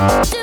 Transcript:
Do